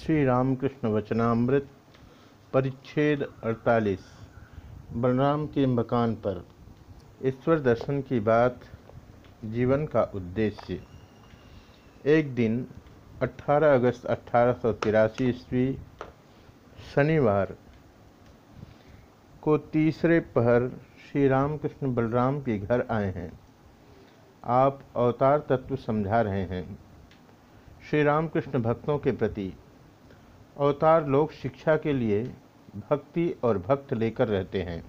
श्री रामकृष्ण वचनामृत परिच्छेद 48 बलराम के मकान पर। ईश्वर दर्शन की बात, जीवन का उद्देश्य। एक दिन 18 अगस्त अठारह सौ तिरासी ईस्वी, शनिवार को तीसरे पहर श्री रामकृष्ण बलराम के घर आए हैं। आप अवतार तत्व समझा रहे हैं। श्री रामकृष्ण भक्तों के प्रति अवतार लोग शिक्षा के लिए भक्ति और भक्त लेकर रहते हैं।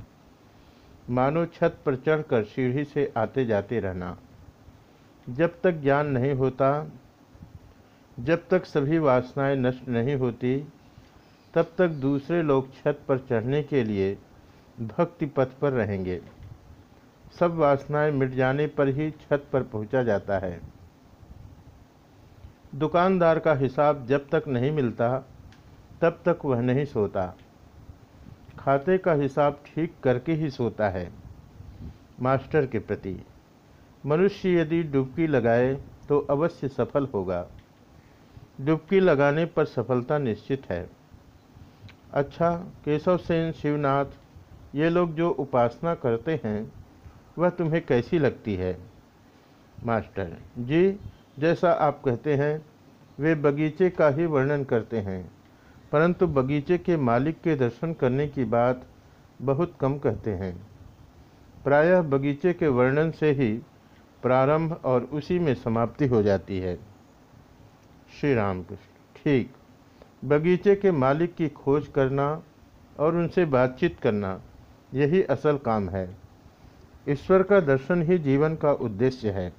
मानो छत पर चढ़कर सीढ़ी से आते जाते रहना। जब तक ज्ञान नहीं होता, जब तक सभी वासनाएँ नष्ट नहीं होती, तब तक दूसरे लोग छत पर चढ़ने के लिए भक्ति पथ पर रहेंगे। सब वासनाएँ मिट जाने पर ही छत पर पहुँचा जाता है। दुकानदार का हिसाब जब तक नहीं मिलता तब तक वह नहीं सोता। खाते का हिसाब ठीक करके ही सोता है, मास्टर के प्रति। मनुष्य यदि डुबकी लगाए तो अवश्य सफल होगा। डुबकी लगाने पर सफलता निश्चित है। अच्छा केशव सेन शिवनाथ, ये लोग जो उपासना करते हैं, वह तुम्हें कैसी लगती है? मास्टर, जी, जैसा आप कहते हैं, वे बगीचे का ही वर्णन करते हैं। परंतु बगीचे के मालिक के दर्शन करने की बात बहुत कम कहते हैं। प्रायः बगीचे के वर्णन से ही प्रारंभ और उसी में समाप्ति हो जाती है। श्री राम कृष्ण ठीक। बगीचे के मालिक की खोज करना और उनसे बातचीत करना, यही असल काम है। ईश्वर का दर्शन ही जीवन का उद्देश्य है।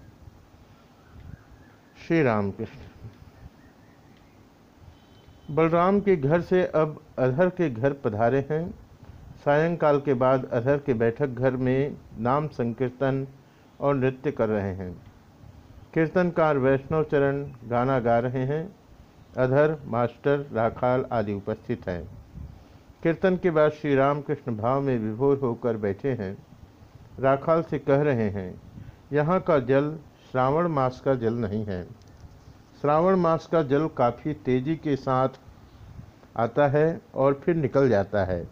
श्री राम कृष्ण बलराम के घर से अब अधर के घर पधारे हैं। सायंकाल के बाद अधर के बैठक घर में नाम संकीर्तन और नृत्य कर रहे हैं। कीर्तनकार वैष्णव चरण गाना गा रहे हैं। अधर मास्टर, राखाल आदि उपस्थित हैं। कीर्तन के बाद श्री रामकृष्ण भाव में विभोर होकर बैठे हैं। राखाल से कह रहे हैं, यहाँ का जल श्रावण मास का जल नहीं है। श्रावण मास का जल काफ़ी तेज़ी के साथ आता है और फिर निकल जाता है।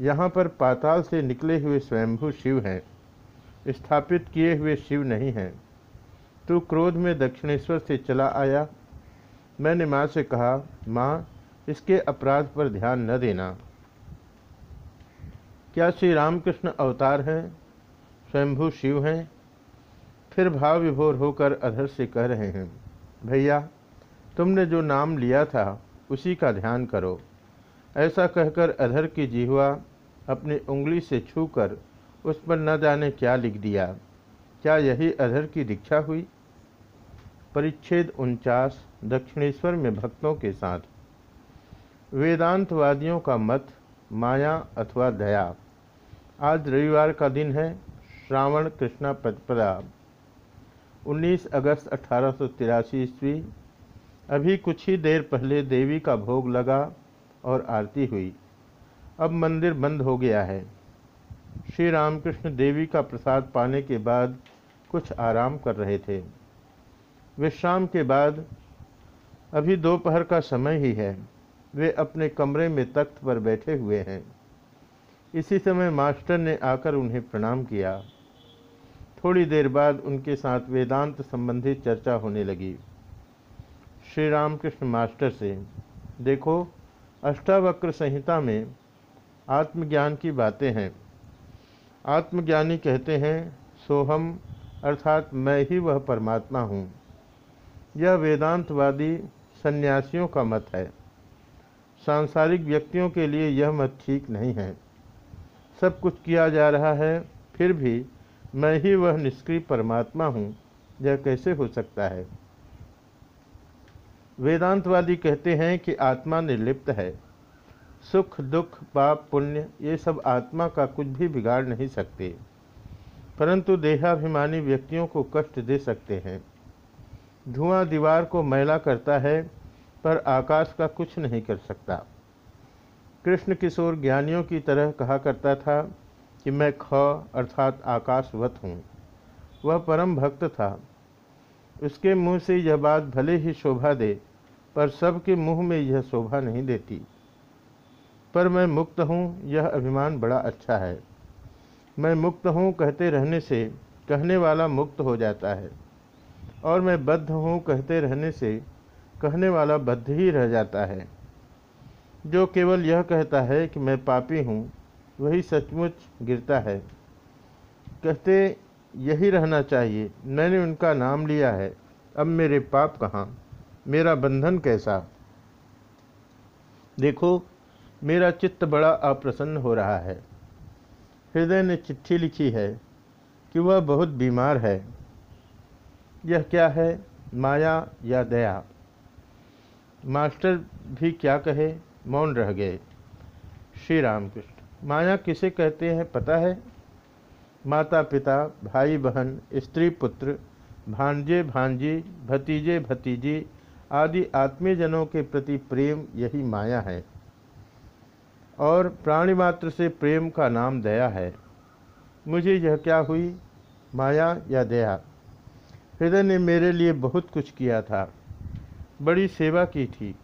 यहाँ पर पाताल से निकले हुए स्वयंभू शिव हैं। स्थापित किए हुए शिव नहीं हैं। तू क्रोध में दक्षिणेश्वर से चला आया। मैंने माँ से कहा, माँ, इसके अपराध पर ध्यान न देना। क्या श्री रामकृष्ण अवतार हैं? स्वयंभू शिव हैं? फिर भाव विभोर होकर अधर से कह रहे हैं भैया, तुमने जो नाम लिया था, उसी का ध्यान करो। ऐसा कहकर अधर की जीवा अपनी उंगली से छूकर उस पर न जाने क्या लिख दिया। क्या यही अधर की दीक्षा हुई? परिच्छेद उनचास, दक्षिणेश्वर में भक्तों के साथ। वेदांतवादियों का मत, माया अथवा दया। आज रविवार का दिन है, श्रावण कृष्णा प्रतिपदा 19 अगस्त अठारह सौ तिरासी ईस्वी, अभी कुछ ही देर पहले देवी का भोग लगा और आरती हुई। अब मंदिर बंद हो गया है। श्री रामकृष्ण देवी का प्रसाद पाने के बाद कुछ आराम कर रहे थे। विश्राम के बाद, अभी दोपहर का समय ही है, वे अपने कमरे में तख्त पर बैठे हुए हैं। इसी समय मास्टर ने आकर उन्हें प्रणाम किया। थोड़ी देर बाद उनके साथ वेदांत संबंधी चर्चा होने लगी। श्री रामकृष्ण मास्टर से, देखो, अष्टावक्र संहिता में आत्मज्ञान की बातें हैं। आत्मज्ञानी कहते हैं, सोहम अर्थात मैं ही वह परमात्मा हूँ। यह वेदांतवादी सन्यासियों का मत है। सांसारिक व्यक्तियों के लिए यह मत ठीक नहीं है। सब कुछ किया जा रहा है, फिर भी मैं ही वह निष्क्रिय परमात्मा हूँ, यह कैसे हो सकता है? वेदांतवादी कहते हैं कि आत्मा निर्लिप्त है। सुख, दुख, पाप, पुण्य, ये सब आत्मा का कुछ भी बिगाड़ नहीं सकते, परंतु देहाभिमानी व्यक्तियों को कष्ट दे सकते हैं। धुआँ दीवार को मैला करता है, पर आकाश का कुछ नहीं कर सकता। कृष्ण किशोर ज्ञानियों की तरह कहा करता था कि मैं ख अर्थात आकाशवत हूँ। वह परम भक्त था। उसके मुँह से यह बात भले ही शोभा दे, पर सबके मुँह में यह शोभा नहीं देती। पर मैं मुक्त हूँ, यह अभिमान बड़ा अच्छा है। मैं मुक्त हूँ कहते रहने से, कहने वाला मुक्त हो जाता है। और मैं बद्ध हूँ कहते रहने से, कहने वाला बद्ध ही रह जाता है। जो केवल यह कहता है कि मैं पापी हूँ वही सचमुच गिरता है। कहते, यही रहना चाहिए। मैंने उनका नाम लिया है। अब मेरे पाप कहाँ? मेरा बंधन कैसा? देखो, मेरा चित्त बड़ा अप्रसन्न हो रहा है। हृदय ने चिट्ठी लिखी है कि वह बहुत बीमार है। यह क्या है, माया या दया? मास्टर भी क्या कहे? मौन रह गए। श्री रामकृष्ण। माया किसे कहते हैं पता है? माता पिता भाई बहन स्त्री पुत्र भांजे भांजी, भतीजे भतीजी आदि आत्मीयजनों के प्रति प्रेम यही माया है। और प्राणी मात्र से प्रेम का नाम दया है। मुझे यह क्या हुई? माया या दया? हृदय ने मेरे लिए बहुत कुछ किया था। बड़ी सेवा की थी।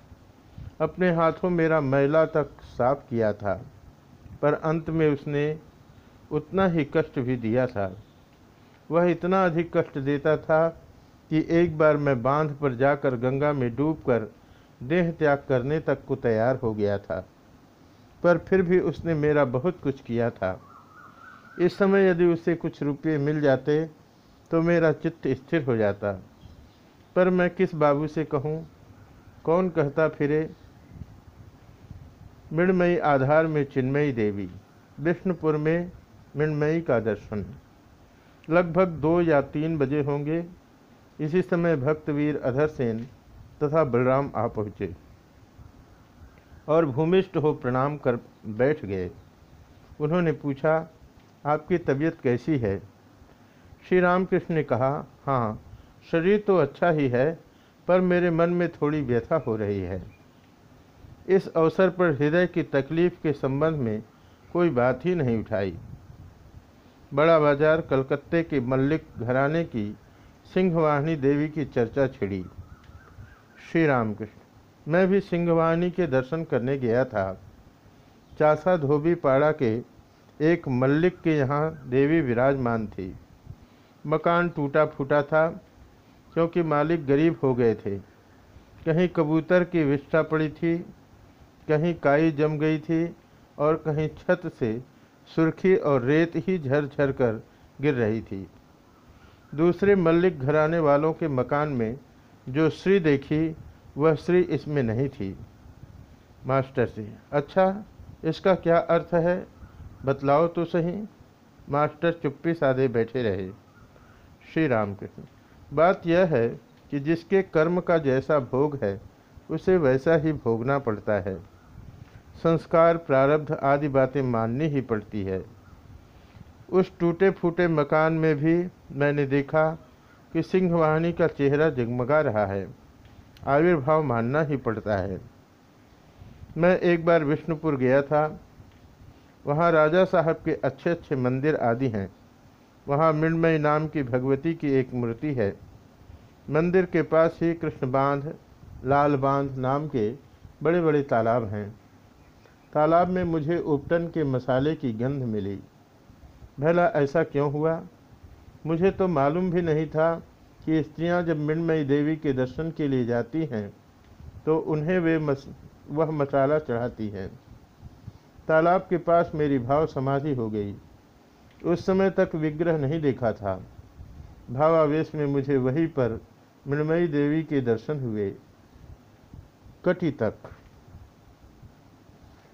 अपने हाथों मेरा मैला तक साफ़ किया था। पर अंत में उसने उतना ही कष्ट भी दिया था। वह इतना अधिक कष्ट देता था कि एक बार मैं बाँध पर जाकर गंगा में डूबकर देह त्याग करने तक को तैयार हो गया था। पर फिर भी उसने मेरा बहुत कुछ किया था। इस समय यदि उसे कुछ रुपये मिल जाते तो मेरा चित्त स्थिर हो जाता। पर मैं किस बाबू से कहूँ? कौन कहता फिरे? मृणमयी आधार में चिन्मयी देवी, विष्णुपुर में मृणमयी का दर्शन। लगभग दो या तीन बजे होंगे। इसी समय भक्तवीर अधर सेन तथा बलराम आ पहुँचे और भूमिष्ठ हो प्रणाम कर बैठ गए। उन्होंने पूछा, आपकी तबीयत कैसी है? श्री रामकृष्ण ने कहा हाँ शरीर तो अच्छा ही है, पर मेरे मन में थोड़ी व्यथा हो रही है। इस अवसर पर हृदय की तकलीफ़ के संबंध में कोई बात ही नहीं उठाई। बड़ा बाज़ार कलकत्ते के मल्लिक घराने की सिंहवाहिनी देवी की चर्चा छिड़ी। श्री रामकृष्ण मैं भी सिंहवाहिनी के दर्शन करने गया था। चासा धोबी पाड़ा के एक मल्लिक के यहाँ देवी विराजमान थी। मकान टूटा फूटा था, क्योंकि मालिक गरीब हो गए थे। कहीं कबूतर की विष्ठा पड़ी थी कहीं काई जम गई थी और कहीं छत से सुर्खी और रेत ही झर झर कर गिर रही थी। दूसरे मल्लिक घराने वालों के मकान में जो श्री देखी, वह श्री इसमें नहीं थी। मास्टर जी अच्छा इसका क्या अर्थ है? बतलाओ तो सही। मास्टर चुप्पी साधे बैठे रहे। श्री रामकृष्ण, बात यह है कि जिसके कर्म का जैसा भोग है, उसे वैसा ही भोगना पड़ता है। संस्कार, प्रारब्ध आदि बातें माननी ही पड़ती है। उस टूटे फूटे मकान में भी मैंने देखा कि सिंहवाहिनी का चेहरा जगमगा रहा है। आविर्भाव मानना ही पड़ता है। मैं एक बार विष्णुपुर गया था। वहाँ राजा साहब के अच्छे अच्छे मंदिर आदि हैं। वहाँ मृणमयी नाम की भगवती की एक मूर्ति है। मंदिर के पास ही कृष्ण बाँध लाल बाँध नाम के बड़े बड़े तालाब हैं। तालाब में मुझे उपटन के मसाले की गंध मिली। भला ऐसा क्यों हुआ? मुझे तो मालूम भी नहीं था कि स्त्रियाँ जब मृणमयी देवी के दर्शन के लिए जाती हैं तो उन्हें वे मस, वह मसाला चढ़ाती हैं। तालाब के पास मेरी भाव समाधि हो गई। उस समय तक विग्रह नहीं देखा था। भावावेश में मुझे वहीं पर मृणमयी देवी के दर्शन हुए। कटी तक।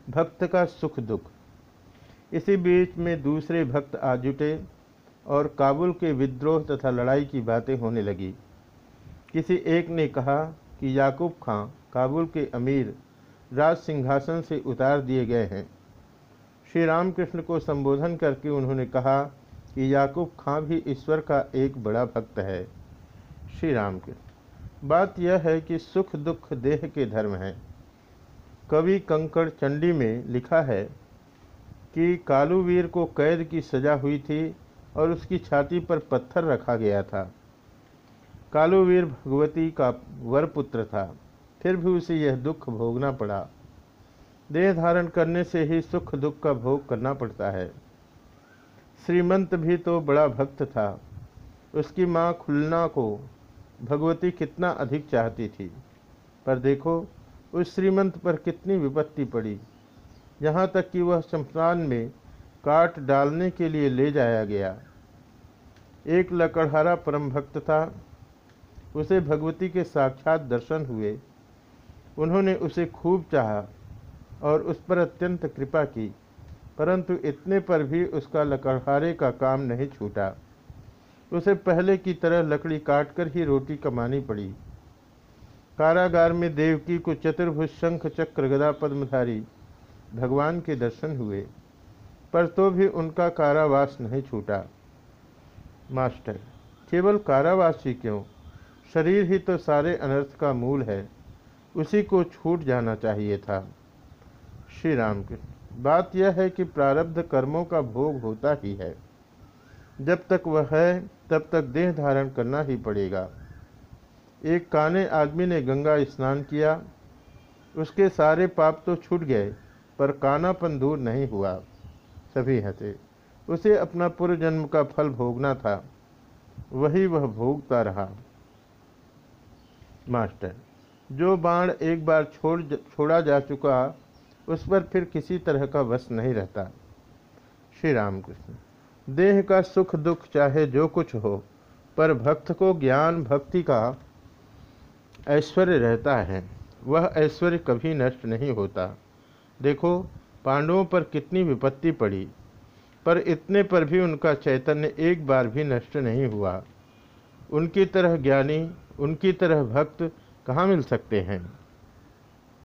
भक्त का सुख दुख। इसी बीच में दूसरे भक्त आ जुटे और काबुल के विद्रोह तथा लड़ाई की बातें होने लगी। किसी एक ने कहा कि याकूब खां काबुल के अमीर राज सिंहासन से उतार दिए गए हैं। श्री रामकृष्ण को संबोधन करके उन्होंने कहा कि याकूब खां भी ईश्वर का एक बड़ा भक्त है। श्री रामकृष्ण, बात यह है कि सुख दुख देह के धर्म हैं। कवि कंकड़ चंडी में लिखा है कि कालूवीर को कैद की सजा हुई थी और उसकी छाती पर पत्थर रखा गया था। कालूवीर भगवती का वर पुत्र था। फिर भी उसे यह दुख भोगना पड़ा। देह धारण करने से ही सुख दुख का भोग करना पड़ता है। श्रीमंत भी तो बड़ा भक्त था। उसकी माँ खुलना को भगवती कितना अधिक चाहती थी। पर देखो उस श्रीमंत पर कितनी विपत्ति पड़ी। यहाँ तक कि वह शमशान में काट डालने के लिए ले जाया गया। एक लकड़हारा परम भक्त था। उसे भगवती के साक्षात दर्शन हुए। उन्होंने उसे खूब चाहा और उस पर अत्यंत कृपा की, परंतु इतने पर भी उसका लकड़हारे का काम नहीं छूटा। उसे पहले की तरह लकड़ी काटकर ही रोटी कमानी पड़ी। कारागार में देवकी को चतुर्भुज शंख चक्र गदा पद्मधारी भगवान के दर्शन हुए, पर तो भी उनका कारावास नहीं छूटा। मास्टर, केवल कारावास ही क्यों? शरीर ही तो सारे अनर्थ का मूल है, उसी को छूट जाना चाहिए था। श्री राम कृष्ण बात यह है कि प्रारब्ध कर्मों का भोग होता ही है। जब तक वह है, तब तक देह धारण करना ही पड़ेगा। एक काने आदमी ने गंगा स्नान किया। उसके सारे पाप तो छूट गए, पर कानापन दूर नहीं हुआ। सभी हंसे। उसे अपना पूर्व जन्म का फल भोगना था। वही वह भोगता रहा। मास्टर, जो बाण एक बार छोड़ छोड़ा जा चुका, उस पर फिर किसी तरह का वश नहीं रहता। श्री रामकृष्ण, देह का सुख दुख चाहे जो कुछ हो, पर भक्त को ज्ञान भक्ति का ऐश्वर्य रहता है, वह ऐश्वर्य कभी नष्ट नहीं होता। देखो, पांडवों पर कितनी विपत्ति पड़ी, पर इतने पर भी उनका चैतन्य एक बार भी नष्ट नहीं हुआ। उनकी तरह ज्ञानी, उनकी तरह भक्त कहाँ मिल सकते हैं?